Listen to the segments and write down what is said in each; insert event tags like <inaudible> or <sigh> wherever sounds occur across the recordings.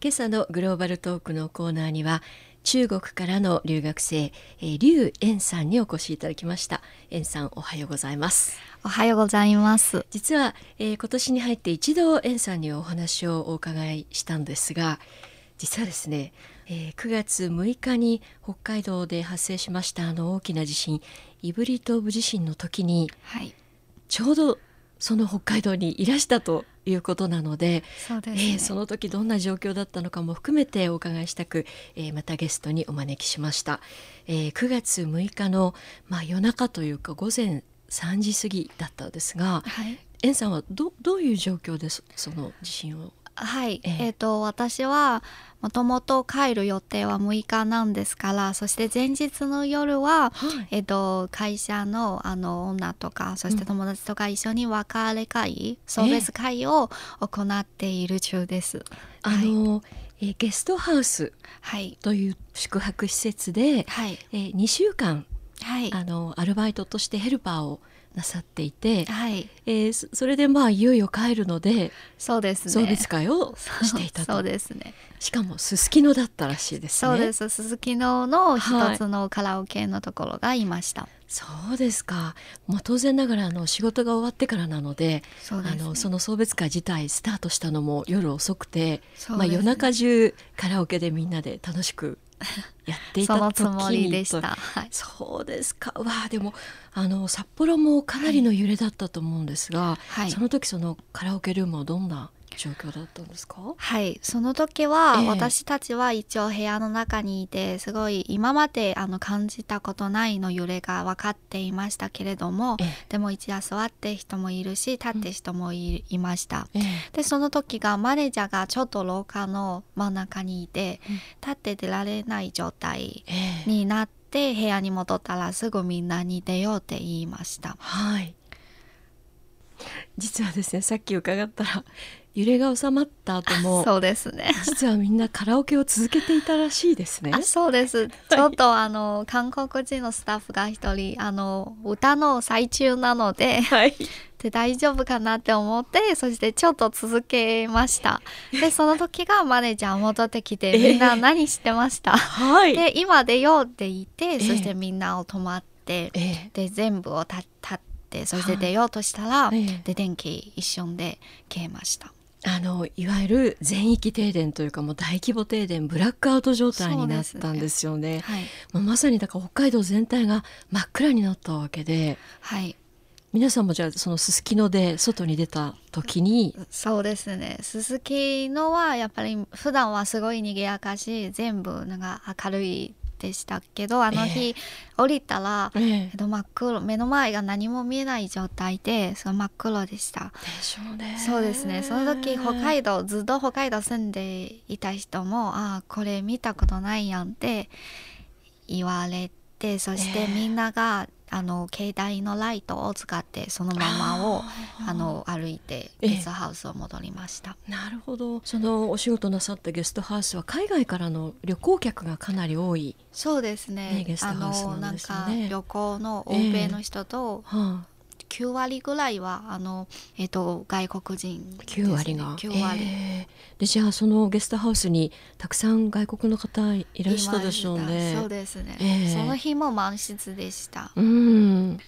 今朝のグローバルトークのコーナーには中国からの留学生、えー、劉燕さんにお越しいただきました。燕さんおはようございます。おはようございます。実は、えー、今年に入って一度燕さんにお話をお伺いしたんですが実はですね、えー、9月6日に北海道で発生しましたあの大きな地震胆振東部地震の時に、はい、ちょうどその北海道にいらしたということなのでそで、ね、えー、その時どんな状況だったのかも含めてお伺いしたく、えー、またゲストにお招きしました、えー、9月6日の、まあ、夜中というか午前3時過ぎだったんですが、はい、さんはどどういう状況でその地震をはい、えー、えーと私はもともと帰る予定は6日なんですからそして前日の夜は、はい、えーと、会社のあの女とかそして友達とか一緒に別れ会、うん、送別会を行っている中です。あの、はい、えゲストハウスという宿泊施設で、はい、え2週間、はい、あのアルバイトとしてヘルパーをなさっていて、はい。えー、それでまあいよいよ帰るのでそうですね。送別会をしていたと。そうですね。しかもすすきのだったらしいですね。そうです。すすきのの一つのカラオケのところがいました、はい、そうですか、まあ、当然ながらあの仕事が終わってからなのでそ、ね、あのその送別会自体スタートしたのも夜遅くて、ね、まあ、夜中中カラオケでみんなで楽しく <laughs> やっていた時そのつもりでした、はい、そうですか。わあでもあの札幌もかなりの揺れだったと思うんですが、はい、その時そのカラオケルームはどんな状況だったんですか？はい。その時は、私たちは一応部屋の中にいてすごい今まであの感じたことないの揺れが分かっていましたけれども、でも一夜座って人もいるし立って人もいました、でその時がマネージャーがちょっと廊下の真ん中にいて、うん、立って出られない状態になって、部屋に戻ったらすぐみんなに出ようって言いました。はい実はですねさっき伺ったら揺れが収まった後も <laughs> そうですね。実はみんなカラオケを続けていたらしいですね。あそうです。ちょっとあの韓国人のスタッフが一人あの歌の最中なので、はい、<laughs> で大丈夫かなって思ってそしてちょっと続けました。でその時がマネージャー戻ってきてみんな何してました、はい、で今出ようって言って、そしてみんなを止まって、で全部を立ってそして出ようとしたら、で電気一瞬で消えました。あのいわゆる全域停電というかもう大規模停電ブラックアウト状態になったんですよね。ねはい、まあ、まさにだから北海道全体が真っ暗になったわけで、はい、皆さんもじゃあそのすすきので外に出た時にそうですね。すすきのはやっぱり普段はすごい賑やかし全部なんか明るいでしたけどあの日、え。ー、降りたら、えー、えっと、真っ黒目の前が何も見えない状態でその真っ黒でした。でしょうね。そうですね。その時北海道ずっと北海道住んでいた人もああこれ見たことないやんって言われてそしてみんながあの携帯のライトを使ってそのままをあの歩いてゲストハウスを戻りました、なるほど。そのお仕事なさったゲストハウスは海外からの旅行客がかなり多いそうですね、ね、あのなんか旅行の欧米の人と、えーはあ9割ぐらいはあの、えーと、外国人、ね、9割が？9割、えー、でじゃあそのゲストハウスにたくさん外国の方いらしたでしょうね。そうですね、えー、その日も満室でした。うん。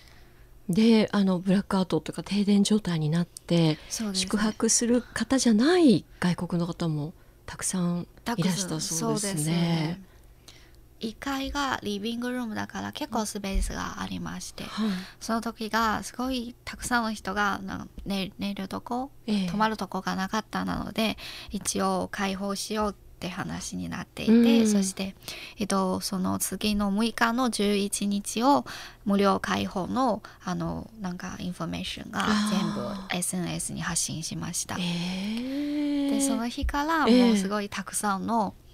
であのブラックアウトというか停電状態になって、ね、宿泊する方じゃない外国の方もたくさんいらしたそうですね。1階がリビングルームだから結構スペースがありまして、はい、その時がすごいたくさんの人が寝寝るとこ、えー、泊まるとこがなかったなので一応開放しようって話になっていて、うん、そして、えっと、その次の6日の11日を無料開放のあのなんかインフォメーションが全部 SNS に発信しました。えー、でその日からもうすごいたくさんの、えー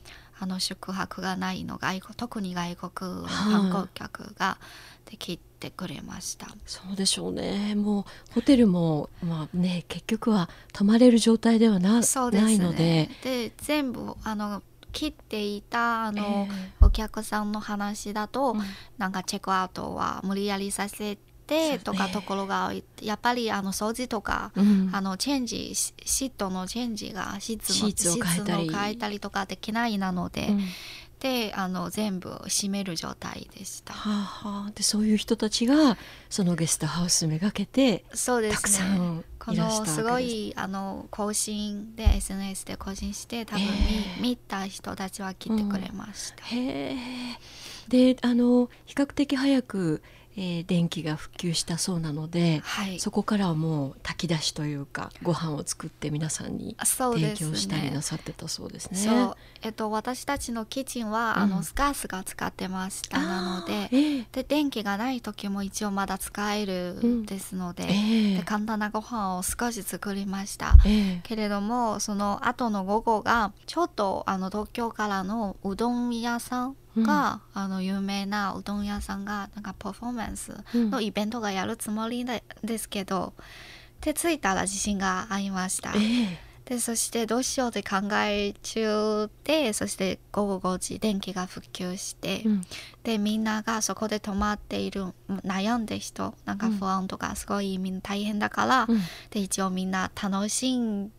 あの宿泊がないの外国特に外国の観光客ができてくれました、はい、そうでしょうね。もうホテルも、まあね、結局は泊まれる状態ではなそうです、ね、ないので。で全部あの切っていたあの、えー、お客さんの話だと、うん、なんかチェックアウトは無理やりさせててとかところが、ね、やっぱりあの掃除とか、うん、あのチェンジシートのチェンジがシーツのシーツを変えたり。とかできないなので。うん。であの全部閉める状態でした。はあはあ、でそういう人たちがそのゲストハウスめがけてそうです、ね、たくさんこのすごいあの更新で SNS で更新して多分見,、見た人たちは来てくれました。うん、へであの比較的早くえー、電気が復旧したそうなので、はい、そこからはもう炊き出しというかご飯を作って皆さんに提供したりなさってたそうですね。そう、えっと、私たちのキッチンは、うん、あのガスが使ってましたなのでえー、で電気がない時も一応まだ使えるですのでうん。えー、で簡単なご飯を少し作りました、けれどもその後の午後がちょっとあの東京からのうどん屋さんが、うん、あの有名なうどん屋さんがなんかパフォーマンスのイベントがやるつもりでですけど、で着いたら地震がありました。えー、でそしてどうしようって考え中でそして午後5時電気が復旧して、うん、でみんながそこで泊まっている悩んでる人なんか不安とかすごいみんな大変だから、うん、で一応みんな楽しんで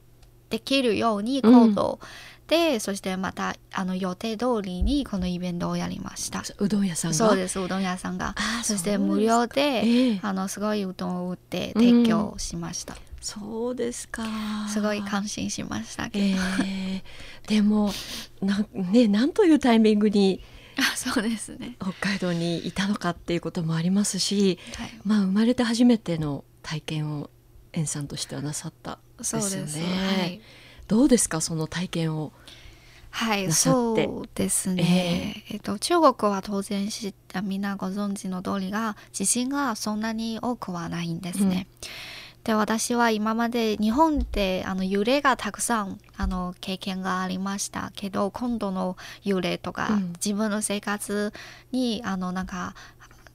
きるように行動、うん。でそしてまたあの予定通りにこのイベントをやりました。うどん屋さんが？そうですうどん屋さんが。そして無料で、えー、あのすごいうどんを売って提供しました、うん、そうですか。すごい感心しましたけど、えー、でもな,、ね、なんというタイミングにあそうですね。北海道にいたのかっていうこともありますし、はい、まあ生まれて初めての体験を円さんとしてはなさった。そうです。はい。どうですかその体験をはいそうですね、えー、えっと、中国は当然知ったみんなご存知の通りが地震がそんなに多くはないんですね。うん、で私は今まで日本であの揺れがたくさんあの経験がありましたけど今度の揺れとか、うん、自分の生活にあのなんか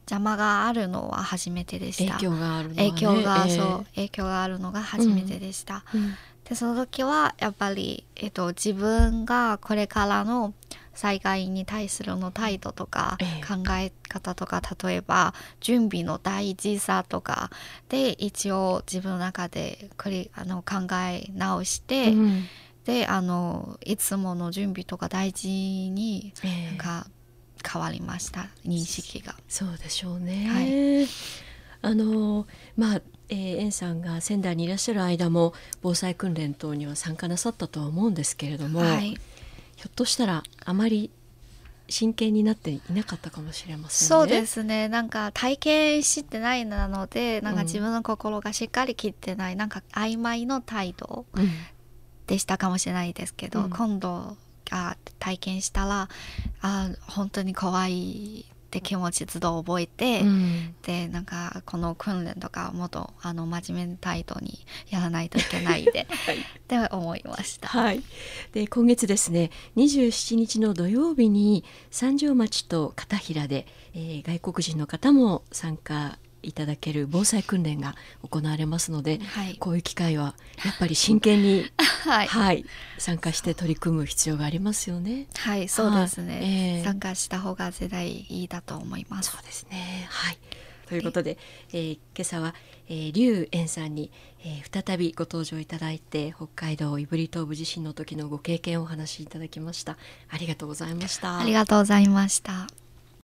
邪魔があるのは初めてでした。影響がある、ね、影響が、えー、そう影響があるのが初めてでした、うん、でその時はやっぱり、えっと、自分がこれからの災害に対するの態度とか考え方とか、例えば準備の大事さとかで一応自分の中でこれあの考え直して、うん、であのいつもの準備とか大事になんか変わりました、認識が。そうでしょうね、はい、あのまあえー、円さんが仙台にいらっしゃる間も防災訓練等には参加なさったとは思うんですけれども、はい、ひょっとしたらあまり真剣になっていなかったかもしれませんね。そうですね。なんか体験してないなので、なんか自分の心がしっかり切ってない、うん、なんか曖昧の態度でしたかもしれないですけど、うん、今度あ体験したらあ本当に怖いって気持ちずっと覚えて、うん、でなんかこの訓練とかもっとあの真面目な態度にやらないといけないで、<laughs> はい、って思いました。はい、で今月ですね27日の土曜日に三条町と片平で、えー、外国人の方も参加いただける防災訓練が行われますので、はい、こういう機会はやっぱり真剣に、<laughs> はい、はい、参加して取り組む必要がありますよね。はいそうですね、えー、参加した方が絶対いいだと思います。そうですね。はい。ということで、えー、今朝は、えー、劉園さんに、えー、再びご登場いただいて北海道胆振東部地震の時のご経験をお話しいただきました。ありがとうございました。ありがとうございました